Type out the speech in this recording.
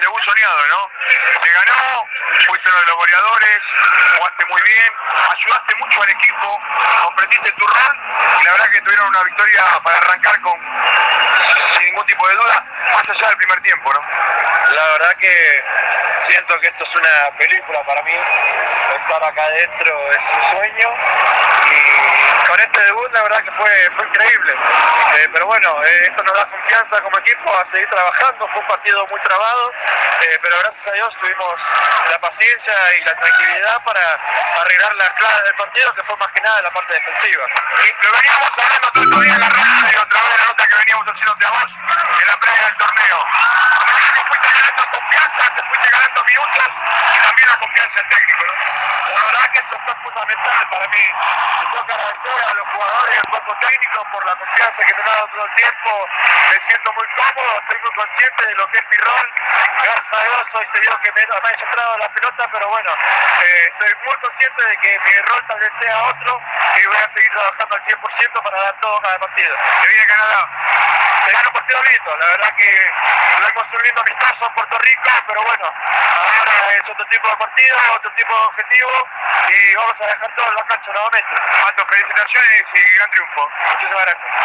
el debut soñado, ¿no? Te ganó, fuiste uno de los goleadores, jugaste muy bien, ayudaste mucho al equipo, comprendiste tu rol y la verdad que tuvieron una victoria para arrancar con sin ningún tipo de duda, más allá del primer tiempo, ¿no? La verdad que siento que esto es una película para mí, estar acá adentro es un sueño y este debut la verdad que fue, fue increíble. Eh, pero bueno, eh, esto nos da confianza como equipo a seguir trabajando, fue un partido muy trabado, eh, pero gracias a Dios tuvimos la paciencia y la tranquilidad para arreglar las claves del partido, que fue más que nada la parte defensiva. Y lo veníamos hablando todo el día en la radio, otra vez la nota que veníamos haciéndote a vos en la previa del torneo. Te fuiste ganando confianza, te fuiste ganando minutos y también la confianza del técnico, ¿no? La verdad que eso fue fundamental para mí. Me jugadores al cuerpo técnico por la confianza que me han dado todo el tiempo. Me siento muy cómodo, estoy muy consciente de lo que es mi rol. Gracias a Dios hoy se que me, ha entrado la pelota, pero bueno, eh, estoy muy consciente de que mi rol tal vez sea otro y voy a seguir trabajando al 100% para dar todo cada partido. Te viene Canadá. Se gana un partido lindo, la verdad que tuvimos un lindo amistoso en Puerto Rico, pero bueno, ahora otro tipo de partido, otro tipo de objetivo y vamos a dejar todo en la cancha nuevamente. Mato, felicitaciones y gran triunfo. Muchísimas gracias.